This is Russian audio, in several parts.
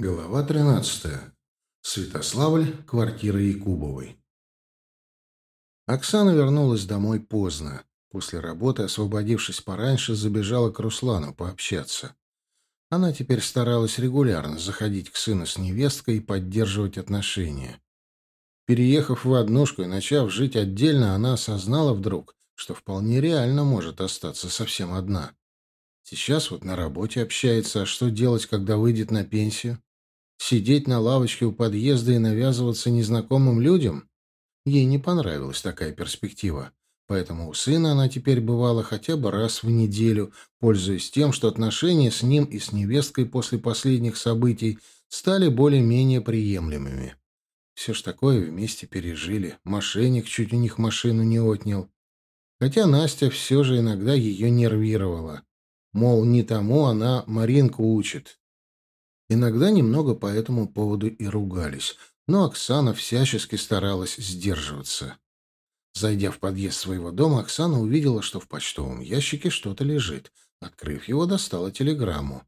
Глава 13. Святославль, квартира Якубовой. Оксана вернулась домой поздно. После работы, освободившись пораньше, забежала к Руслану пообщаться. Она теперь старалась регулярно заходить к сыну с невесткой и поддерживать отношения. Переехав в однушку и начав жить отдельно, она осознала вдруг, что вполне реально может остаться совсем одна. Сейчас вот на работе общается, а что делать, когда выйдет на пенсию? Сидеть на лавочке у подъезда и навязываться незнакомым людям? Ей не понравилась такая перспектива. Поэтому у сына она теперь бывала хотя бы раз в неделю, пользуясь тем, что отношения с ним и с невесткой после последних событий стали более-менее приемлемыми. Все ж такое вместе пережили. Мошенник чуть у них машину не отнял. Хотя Настя все же иногда ее нервировала. Мол, не тому она Маринку учит. Иногда немного по этому поводу и ругались, но Оксана всячески старалась сдерживаться. Зайдя в подъезд своего дома, Оксана увидела, что в почтовом ящике что-то лежит. Открыв его, достала телеграмму.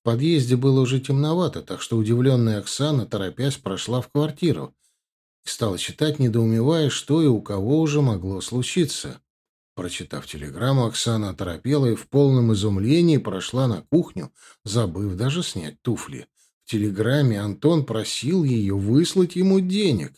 В подъезде было уже темновато, так что удивленная Оксана, торопясь, прошла в квартиру и стала читать, недоумевая, что и у кого уже могло случиться. Прочитав телеграмму, Оксана оторопела и в полном изумлении прошла на кухню, забыв даже снять туфли. В телеграмме Антон просил ее выслать ему денег.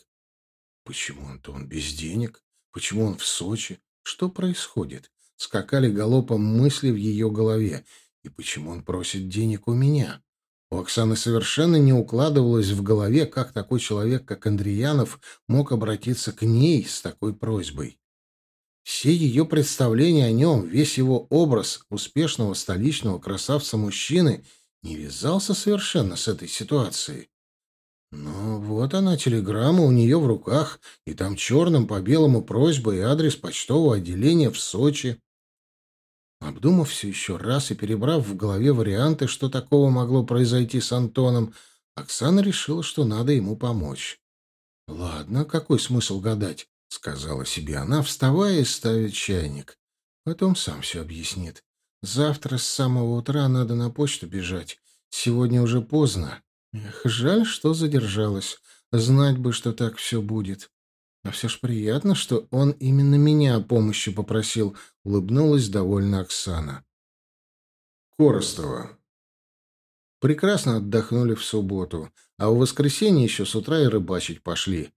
Почему Антон без денег? Почему он в Сочи? Что происходит? Скакали галопом мысли в ее голове. И почему он просит денег у меня? У Оксаны совершенно не укладывалось в голове, как такой человек, как Андреянов, мог обратиться к ней с такой просьбой. Все ее представления о нем, весь его образ успешного столичного красавца-мужчины не вязался совершенно с этой ситуацией. Но вот она, телеграмма у нее в руках, и там черным по белому просьба и адрес почтового отделения в Сочи. Обдумав все еще раз и перебрав в голове варианты, что такого могло произойти с Антоном, Оксана решила, что надо ему помочь. Ладно, какой смысл гадать? — сказала себе она, вставая и ставя чайник. Потом сам все объяснит. Завтра с самого утра надо на почту бежать. Сегодня уже поздно. Эх, жаль, что задержалась. Знать бы, что так все будет. А все ж приятно, что он именно меня о помощи попросил, — улыбнулась довольно Оксана. Коростова. Прекрасно отдохнули в субботу, а в воскресенье еще с утра и рыбачить пошли.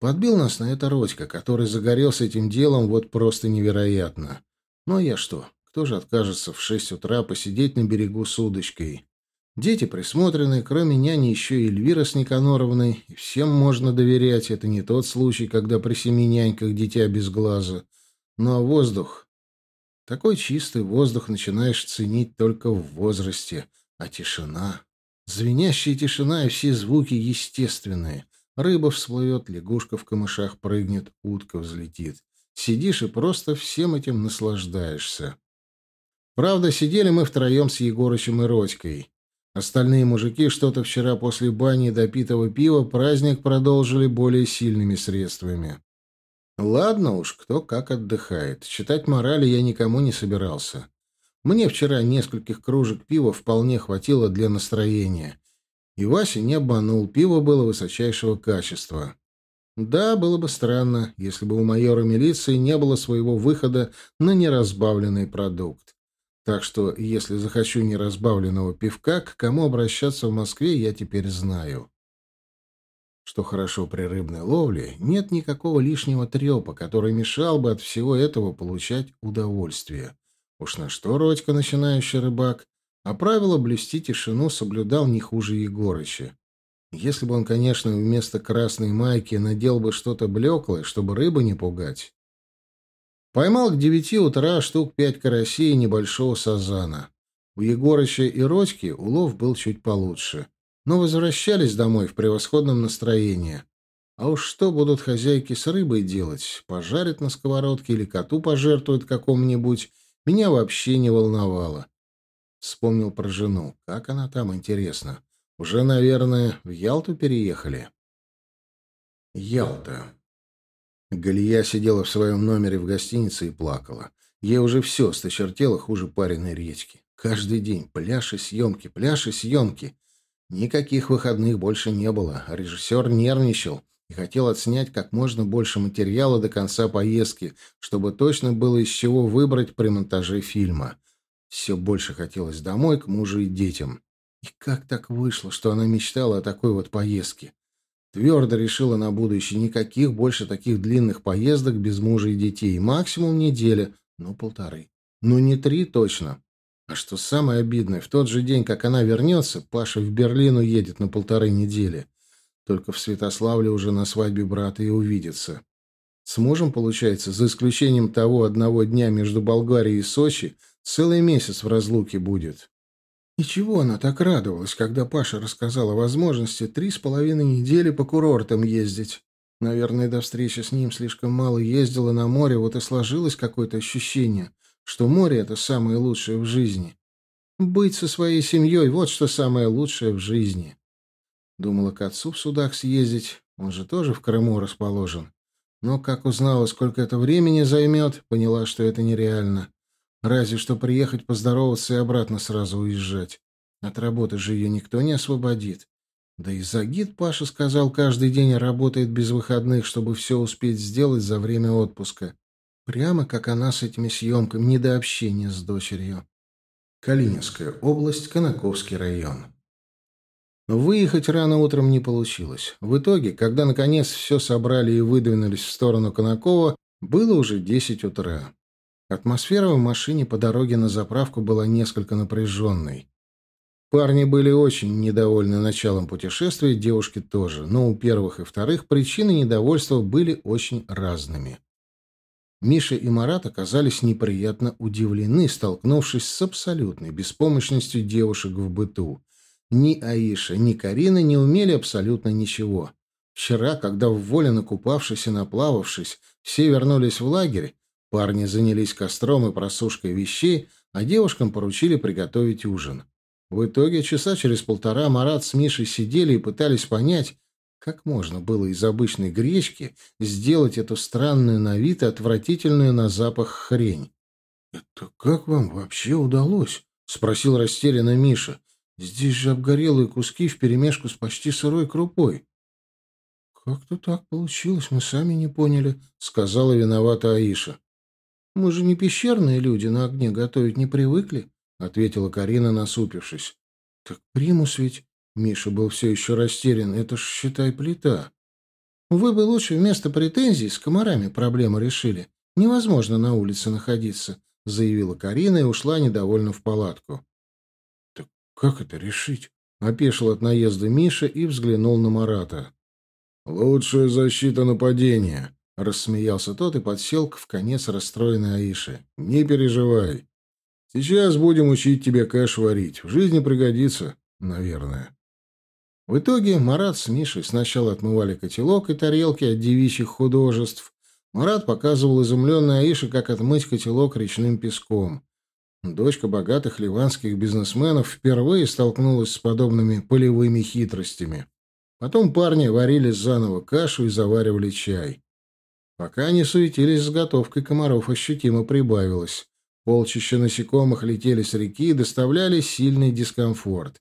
Подбил нас на это Родька, который загорелся этим делом вот просто невероятно. Ну а я что? Кто же откажется в шесть утра посидеть на берегу с удочкой? Дети присмотрены, кроме няни еще и Эльвира с Никаноровной. И всем можно доверять. Это не тот случай, когда при семи няньках дитя без глаза. Ну а воздух? Такой чистый воздух начинаешь ценить только в возрасте. А тишина? Звенящая тишина и все звуки естественные. Рыба всплывет, лягушка в камышах прыгнет, утка взлетит. Сидишь и просто всем этим наслаждаешься. Правда, сидели мы втроем с Егорычем и Родькой. Остальные мужики что-то вчера после бани и допитого пива праздник продолжили более сильными средствами. Ладно уж, кто как отдыхает. Читать морали я никому не собирался. Мне вчера нескольких кружек пива вполне хватило для настроения. И Вася не обманул, пиво было высочайшего качества. Да, было бы странно, если бы у майора милиции не было своего выхода на неразбавленный продукт. Так что, если захочу неразбавленного пивка, к кому обращаться в Москве, я теперь знаю. Что хорошо при рыбной ловле, нет никакого лишнего трепа, который мешал бы от всего этого получать удовольствие. Уж на что Родька, начинающий рыбак, а правило блюсти тишину соблюдал не хуже Егорыча. Если бы он, конечно, вместо красной майки надел бы что-то блеклое, чтобы рыбу не пугать. Поймал к девяти утра штук пять карасей и небольшого сазана. У Егорыча и Родьки улов был чуть получше. Но возвращались домой в превосходном настроении. А уж что будут хозяйки с рыбой делать? Пожарят на сковородке или коту пожертвуют какому-нибудь? Меня вообще не волновало. Вспомнил про жену. Как она там, интересно? Уже, наверное, в Ялту переехали? Ялта. Галия сидела в своем номере в гостинице и плакала. Ей уже все сточертело хуже пареной редьки. Каждый день пляж и съемки, пляж и съемки. Никаких выходных больше не было. Режиссер нервничал и хотел отснять как можно больше материала до конца поездки, чтобы точно было из чего выбрать при монтаже фильма. Все больше хотелось домой, к мужу и детям. И как так вышло, что она мечтала о такой вот поездке? Твердо решила на будущее никаких больше таких длинных поездок без мужа и детей. Максимум неделя, ну полторы. Ну не три точно. А что самое обидное, в тот же день, как она вернется, Паша в Берлин уедет на полторы недели. Только в Святославле уже на свадьбе брата и увидится. С мужем, получается, за исключением того одного дня между Болгарией и Сочи, целый месяц в разлуке будет. И чего она так радовалась, когда Паша рассказал о возможности три с половиной недели по курортам ездить? Наверное, до встречи с ним слишком мало ездила на море, вот и сложилось какое-то ощущение, что море — это самое лучшее в жизни. Быть со своей семьей — вот что самое лучшее в жизни. Думала к отцу в судах съездить, он же тоже в Крыму расположен. Но, как узнала, сколько это времени займет, поняла, что это нереально. Разве что приехать поздороваться и обратно сразу уезжать. От работы же ее никто не освободит. Да и Загид, Паша сказал, каждый день работает без выходных, чтобы все успеть сделать за время отпуска. Прямо как она с этими съемками, не до общения с дочерью. Калининская область, Конаковский район. Выехать рано утром не получилось. В итоге, когда наконец все собрали и выдвинулись в сторону Конакова, было уже десять утра. Атмосфера в машине по дороге на заправку была несколько напряженной. Парни были очень недовольны началом путешествия, девушки тоже, но у первых и вторых причины недовольства были очень разными. Миша и Марат оказались неприятно удивлены, столкнувшись с абсолютной беспомощностью девушек в быту. Ни Аиша, ни Карина не умели абсолютно ничего. Вчера, когда в воле накупавшись и наплававшись, все вернулись в лагерь, Парни занялись костром и просушкой вещей, а девушкам поручили приготовить ужин. В итоге часа через полтора Марат с Мишей сидели и пытались понять, как можно было из обычной гречки сделать эту странную на вид и отвратительную на запах хрень. «Это как вам вообще удалось?» — спросил растерянно Миша. «Здесь же обгорелые куски вперемешку с почти сырой крупой». «Как-то так получилось, мы сами не поняли», — сказала виновата Аиша. «Мы же не пещерные люди, на огне готовить не привыкли», — ответила Карина, насупившись. «Так примус ведь...» — Миша был все еще растерян. «Это ж, считай, плита». «Вы бы лучше вместо претензий с комарами проблему решили. Невозможно на улице находиться», — заявила Карина и ушла недовольно в палатку. «Так как это решить?» — опешил от наезда Миша и взглянул на Марата. «Лучшая защита нападения», Рассмеялся тот и подсел к в конец расстроенной Аиши. «Не переживай. Сейчас будем учить тебя кэш варить. В жизни пригодится, наверное». В итоге Марат с Мишей сначала отмывали котелок и тарелки от девичьих художеств. Марат показывал изумленной Аише, как отмыть котелок речным песком. Дочка богатых ливанских бизнесменов впервые столкнулась с подобными полевыми хитростями. Потом парни варили заново кашу и заваривали чай. Пока они суетились с готовкой, комаров ощутимо прибавилось. Полчища насекомых летели с реки и доставляли сильный дискомфорт.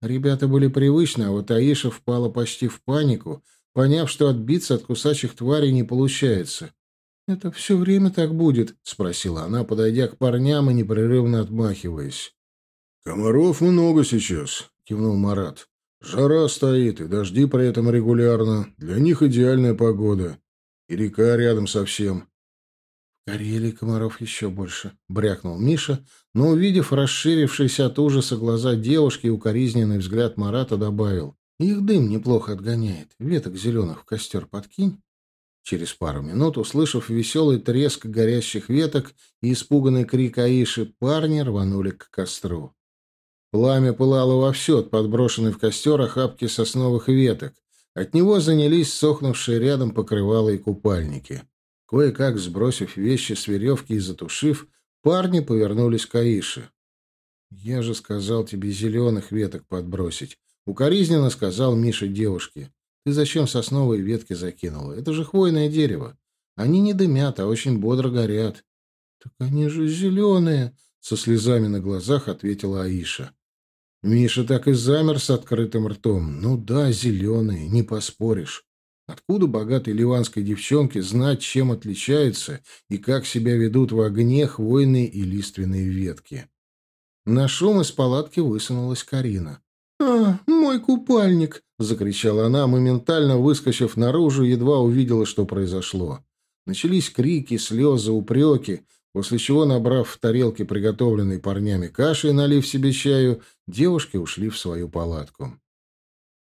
Ребята были привычны, а вот Аиша впала почти в панику, поняв, что отбиться от кусачих тварей не получается. «Это все время так будет?» — спросила она, подойдя к парням и непрерывно отмахиваясь. «Комаров много сейчас», — кивнул Марат. «Жара стоит, и дожди при этом регулярно. Для них идеальная погода. И река рядом совсем. В Карелии комаров еще больше, — брякнул Миша, но, увидев расширившиеся от ужаса глаза девушки и укоризненный взгляд Марата, добавил. Их дым неплохо отгоняет. Веток зеленых в костер подкинь. Через пару минут, услышав веселый треск горящих веток и испуганный крик Аиши, парни рванули к костру. Пламя пылало вовсю от подброшенной в костер охапки сосновых веток. От него занялись сохнувшие рядом покрывала и купальники. Кое-как сбросив вещи с веревки и затушив, парни повернулись к Аише. «Я же сказал тебе зеленых веток подбросить», — укоризненно сказал Миша девушке. «Ты зачем сосновые ветки закинула? Это же хвойное дерево. Они не дымят, а очень бодро горят». «Так они же зеленые», — со слезами на глазах ответила Аиша. Миша так и замер с открытым ртом. Ну да, зеленые, не поспоришь. Откуда богатой ливанской девчонке знать, чем отличаются и как себя ведут в огне хвойные и лиственные ветки? На шум из палатки высунулась Карина. «А, мой купальник!» — закричала она, моментально выскочив наружу, едва увидела, что произошло. Начались крики, слезы, упреки, после чего, набрав в тарелке приготовленной парнями каши и налив себе чаю, девушки ушли в свою палатку.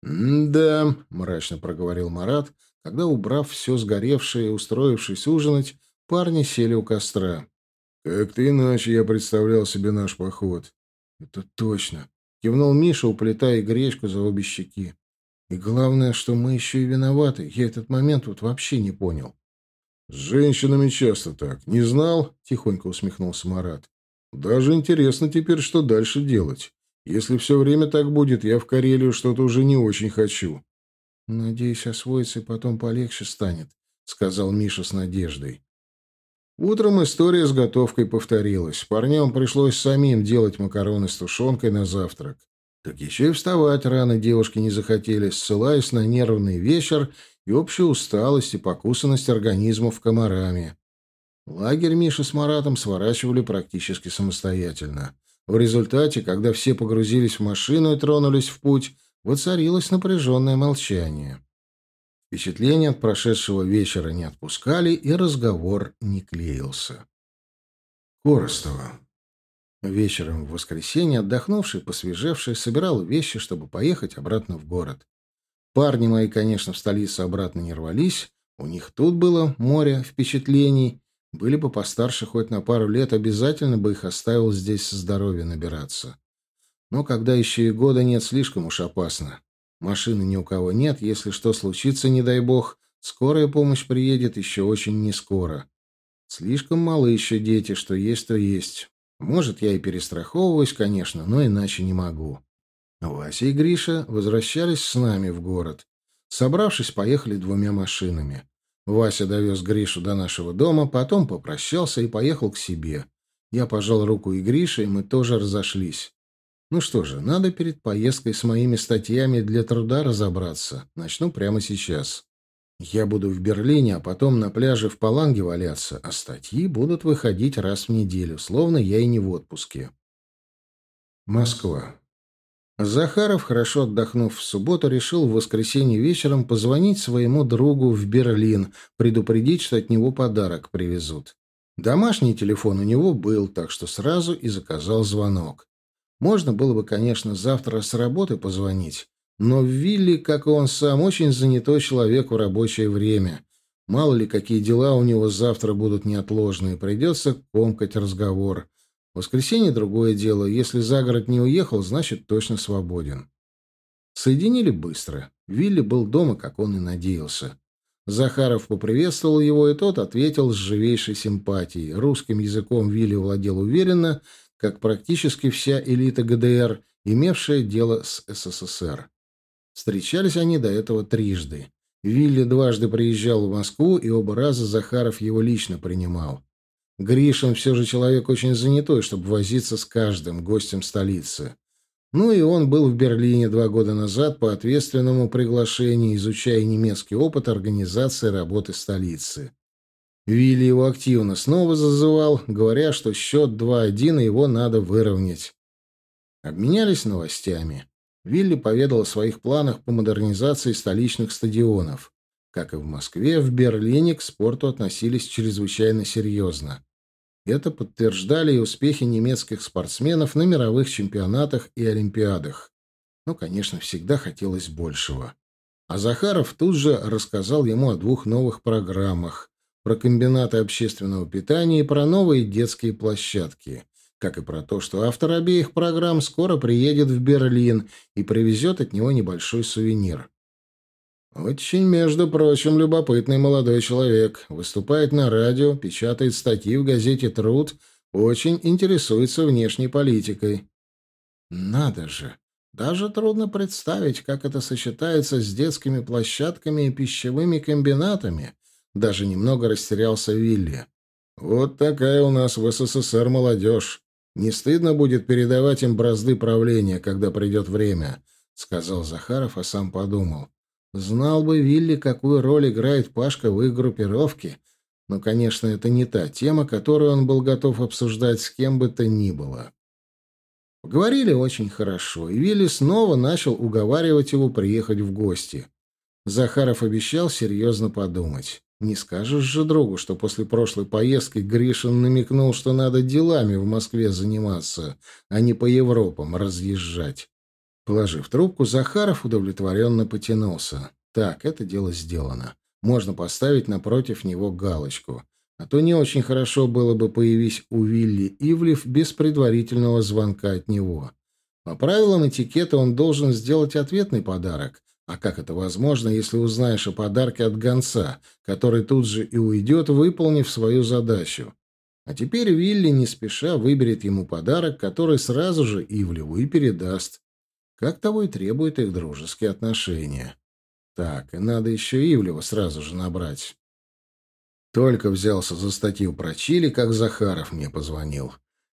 «Да», — мрачно проговорил Марат, когда, убрав все сгоревшее и устроившись ужинать, парни сели у костра. «Как-то иначе я представлял себе наш поход». «Это точно», — кивнул Миша, уплетая гречку за обе щеки. «И главное, что мы еще и виноваты. Я этот момент вот вообще не понял». «С женщинами часто так. Не знал?» — тихонько усмехнулся Марат. «Даже интересно теперь, что дальше делать. Если все время так будет, я в Карелию что-то уже не очень хочу». «Надеюсь, освоиться и потом полегче станет», — сказал Миша с надеждой. Утром история с готовкой повторилась. Парням пришлось самим делать макароны с тушенкой на завтрак. Так еще и вставать рано девушки не захотели, ссылаясь на нервный вечер и общую усталость и покусанность организмов комарами. Лагерь Миша с Маратом сворачивали практически самостоятельно. В результате, когда все погрузились в машину и тронулись в путь, воцарилось напряженное молчание. Впечатления от прошедшего вечера не отпускали, и разговор не клеился. Коростова. Вечером в воскресенье отдохнувший, посвежевший, собирал вещи, чтобы поехать обратно в город. Парни мои, конечно, в столицу обратно не рвались, у них тут было море впечатлений, были бы постарше хоть на пару лет, обязательно бы их оставил здесь здоровье набираться. Но когда еще и года нет, слишком уж опасно. Машины ни у кого нет, если что случится, не дай бог, скорая помощь приедет еще очень не скоро. Слишком малы еще дети, что есть, то есть. Может, я и перестраховываюсь, конечно, но иначе не могу. Вася и Гриша возвращались с нами в город. Собравшись, поехали двумя машинами. Вася довез Гришу до нашего дома, потом попрощался и поехал к себе. Я пожал руку и Грише, и мы тоже разошлись. Ну что же, надо перед поездкой с моими статьями для труда разобраться. Начну прямо сейчас. Я буду в Берлине, а потом на пляже в Паланге валяться, а статьи будут выходить раз в неделю, словно я и не в отпуске. Москва. Захаров, хорошо отдохнув в субботу, решил в воскресенье вечером позвонить своему другу в Берлин, предупредить, что от него подарок привезут. Домашний телефон у него был, так что сразу и заказал звонок. Можно было бы, конечно, завтра с работы позвонить, но Вилли, как и он сам, очень занятой человек в рабочее время. Мало ли, какие дела у него завтра будут неотложные, придется комкать разговор. Воскресенье — другое дело. Если за город не уехал, значит, точно свободен. Соединили быстро. Вилли был дома, как он и надеялся. Захаров поприветствовал его, и тот ответил с живейшей симпатией. Русским языком Вилли владел уверенно, как практически вся элита ГДР, имевшая дело с СССР. Встречались они до этого трижды. Вилли дважды приезжал в Москву, и оба раза Захаров его лично принимал. Гришин все же человек очень занятой, чтобы возиться с каждым гостем столицы. Ну и он был в Берлине два года назад по ответственному приглашению, изучая немецкий опыт организации работы столицы. Вилли его активно снова зазывал, говоря, что счет 2-1 его надо выровнять. Обменялись новостями. Вилли поведал о своих планах по модернизации столичных стадионов. Как и в Москве, в Берлине к спорту относились чрезвычайно серьезно. Это подтверждали и успехи немецких спортсменов на мировых чемпионатах и олимпиадах. Но, конечно, всегда хотелось большего. А Захаров тут же рассказал ему о двух новых программах про комбинаты общественного питания и про новые детские площадки, как и про то, что автор обеих программ скоро приедет в Берлин и привезет от него небольшой сувенир. Очень, между прочим, любопытный молодой человек. Выступает на радио, печатает статьи в газете «Труд», очень интересуется внешней политикой. Надо же! Даже трудно представить, как это сочетается с детскими площадками и пищевыми комбинатами. Даже немного растерялся Вилли. Вот такая у нас в СССР молодежь. Не стыдно будет передавать им бразды правления, когда придет время, — сказал Захаров, а сам подумал. Знал бы Вилли, какую роль играет Пашка в их группировке. Но, конечно, это не та тема, которую он был готов обсуждать с кем бы то ни было. Поговорили очень хорошо, и Вилли снова начал уговаривать его приехать в гости. Захаров обещал серьезно подумать. Не скажешь же другу, что после прошлой поездки Гришин намекнул, что надо делами в Москве заниматься, а не по Европам разъезжать. Положив трубку, Захаров удовлетворенно потянулся. Так, это дело сделано. Можно поставить напротив него галочку. А то не очень хорошо было бы появись у Вилли Ивлев без предварительного звонка от него. По правилам этикета он должен сделать ответный подарок, а как это возможно, если узнаешь о подарке от гонца, который тут же и уйдет, выполнив свою задачу? А теперь Вилли не спеша выберет ему подарок, который сразу же Ивлеву и передаст. Как того и требуют их дружеские отношения. Так, и надо еще Ивлева сразу же набрать. Только взялся за статью про Чили, как Захаров мне позвонил.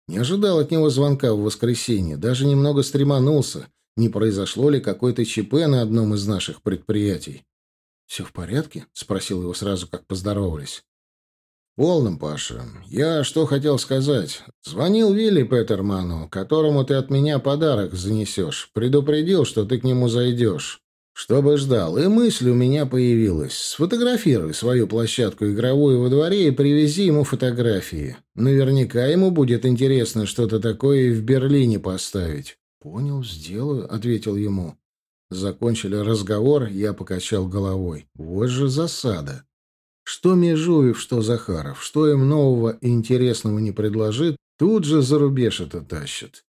Не ожидал от него звонка в воскресенье, даже немного стреманулся не произошло ли какой-то ЧП на одном из наших предприятий. «Все в порядке?» — спросил его сразу, как поздоровались. «Полным, Паша. Я что хотел сказать. Звонил Вилли Петерману, которому ты от меня подарок занесешь. Предупредил, что ты к нему зайдешь. Чтобы ждал. И мысль у меня появилась. Сфотографируй свою площадку игровую во дворе и привези ему фотографии. Наверняка ему будет интересно что-то такое и в Берлине поставить. «Понял, сделаю», — ответил ему. Закончили разговор, я покачал головой. Вот же засада. Что Межуев, что Захаров, что им нового и интересного не предложит, тут же за рубеж это тащат.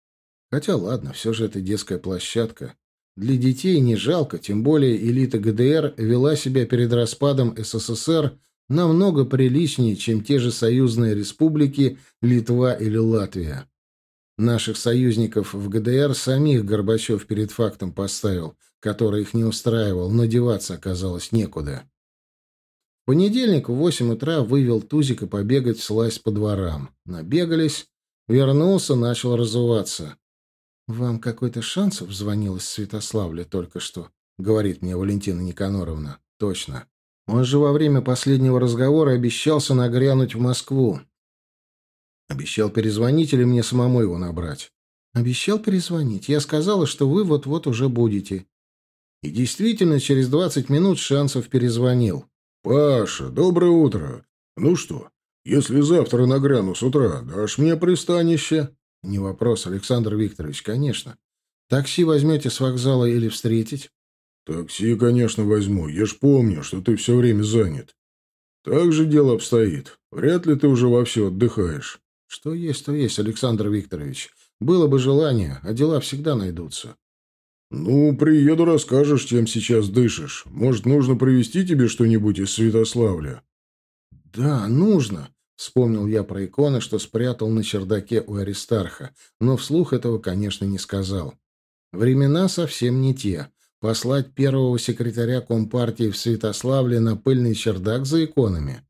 Хотя ладно, все же это детская площадка. Для детей не жалко, тем более элита ГДР вела себя перед распадом СССР намного приличнее, чем те же союзные республики Литва или Латвия. Наших союзников в ГДР самих Горбачев перед фактом поставил, который их не устраивал, но деваться оказалось некуда. Понедельник в восемь утра вывел Тузика побегать слазь по дворам. Набегались, вернулся, начал разуваться. «Вам какой-то Шансов звонил из Святославля только что?» — говорит мне Валентина Никаноровна. «Точно. Он же во время последнего разговора обещался нагрянуть в Москву. Обещал перезвонить или мне самому его набрать? Обещал перезвонить. Я сказала, что вы вот-вот уже будете. И действительно, через двадцать минут Шансов перезвонил. «Паша, доброе утро. Ну что, если завтра нагряну с утра, дашь мне пристанище?» «Не вопрос, Александр Викторович, конечно. Такси возьмете с вокзала или встретить?» «Такси, конечно, возьму. Я ж помню, что ты все время занят. Так же дело обстоит. Вряд ли ты уже вообще отдыхаешь. Что есть, то есть, Александр Викторович. Было бы желание, а дела всегда найдутся. Ну, приеду, расскажешь, чем сейчас дышишь. Может, нужно привезти тебе что-нибудь из Святославля? Да, нужно. Вспомнил я про иконы, что спрятал на чердаке у Аристарха, но вслух этого, конечно, не сказал. Времена совсем не те. Послать первого секретаря Компартии в Святославле на пыльный чердак за иконами.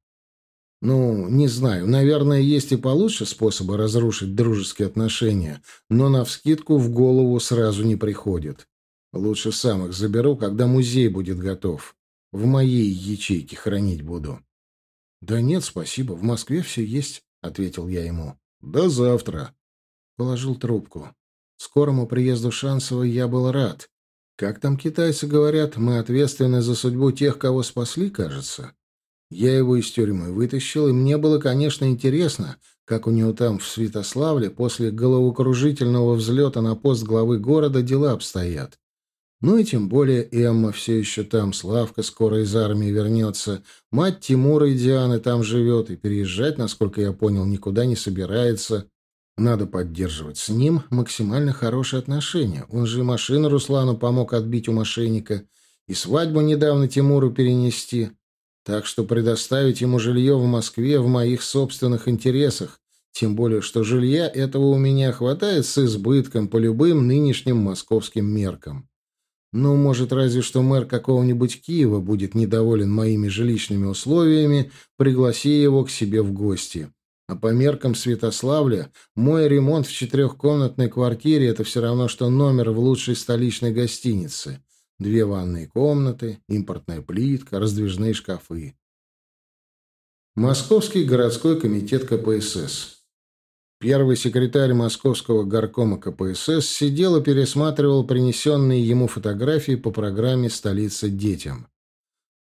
Ну, не знаю, наверное, есть и получше способы разрушить дружеские отношения, но навскидку в голову сразу не приходит. Лучше сам их заберу, когда музей будет готов. В моей ячейке хранить буду. Да нет, спасибо, в Москве все есть, ответил я ему. До завтра. Положил трубку. Скорому приезду Шансова я был рад. Как там китайцы говорят, мы ответственны за судьбу тех, кого спасли, кажется. Я его из тюрьмы вытащил, и мне было, конечно, интересно, как у него там в Святославле после головокружительного взлета на пост главы города дела обстоят. Ну и тем более Эмма все еще там, Славка скоро из армии вернется, мать Тимура и Дианы там живет, и переезжать, насколько я понял, никуда не собирается. Надо поддерживать с ним максимально хорошие отношения. Он же и машину Руслану помог отбить у мошенника, и свадьбу недавно Тимуру перенести. Так что предоставить ему жилье в Москве в моих собственных интересах, тем более что жилья этого у меня хватает с избытком по любым нынешним московским меркам. Ну, может, разве что мэр какого-нибудь Киева будет недоволен моими жилищными условиями, пригласи его к себе в гости. А по меркам Святославля мой ремонт в четырехкомнатной квартире — это все равно, что номер в лучшей столичной гостинице. Две ванные комнаты, импортная плитка, раздвижные шкафы. Московский городской комитет КПСС. Первый секретарь Московского горкома КПСС сидел и пересматривал принесенные ему фотографии по программе «Столица детям».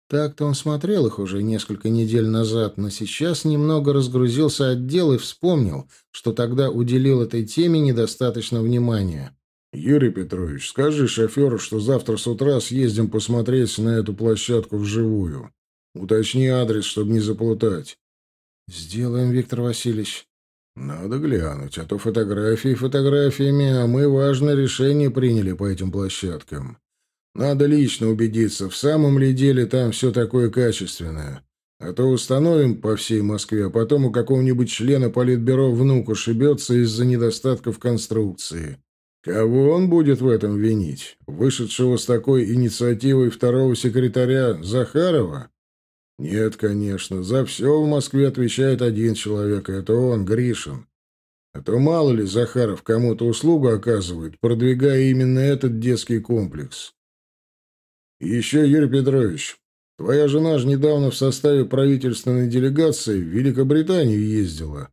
Так-то он смотрел их уже несколько недель назад, но сейчас немного разгрузился от дел и вспомнил, что тогда уделил этой теме недостаточно внимания. «Юрий Петрович, скажи шоферу, что завтра с утра съездим посмотреть на эту площадку вживую. Уточни адрес, чтобы не заплутать». «Сделаем, Виктор Васильевич». «Надо глянуть, а то фотографии фотографиями, а мы важное решение приняли по этим площадкам. Надо лично убедиться, в самом ли деле там все такое качественное. А то установим по всей Москве, а потом у какого-нибудь члена политбюро внук ушибется из-за недостатков конструкции. Кого он будет в этом винить? Вышедшего с такой инициативой второго секретаря Захарова? Нет, конечно, за все в Москве отвечает один человек, и это он, Гришин. А то мало ли Захаров кому-то услугу оказывает, продвигая именно этот детский комплекс. И еще, Юрий Петрович, твоя жена же недавно в составе правительственной делегации в Великобританию ездила.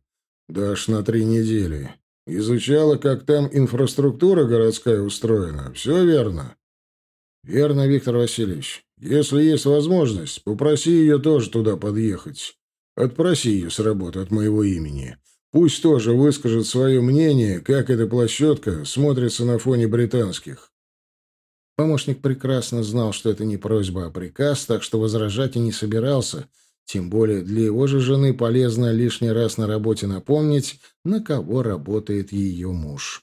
Да аж на три недели. Изучала, как там инфраструктура городская устроена. Все верно? Верно, Виктор Васильевич. Если есть возможность, попроси ее тоже туда подъехать. Отпроси ее с работы от моего имени. Пусть тоже выскажет свое мнение, как эта площадка смотрится на фоне британских. Помощник прекрасно знал, что это не просьба, а приказ, так что возражать и не собирался. Тем более для его же жены полезно лишний раз на работе напомнить, на кого работает ее муж.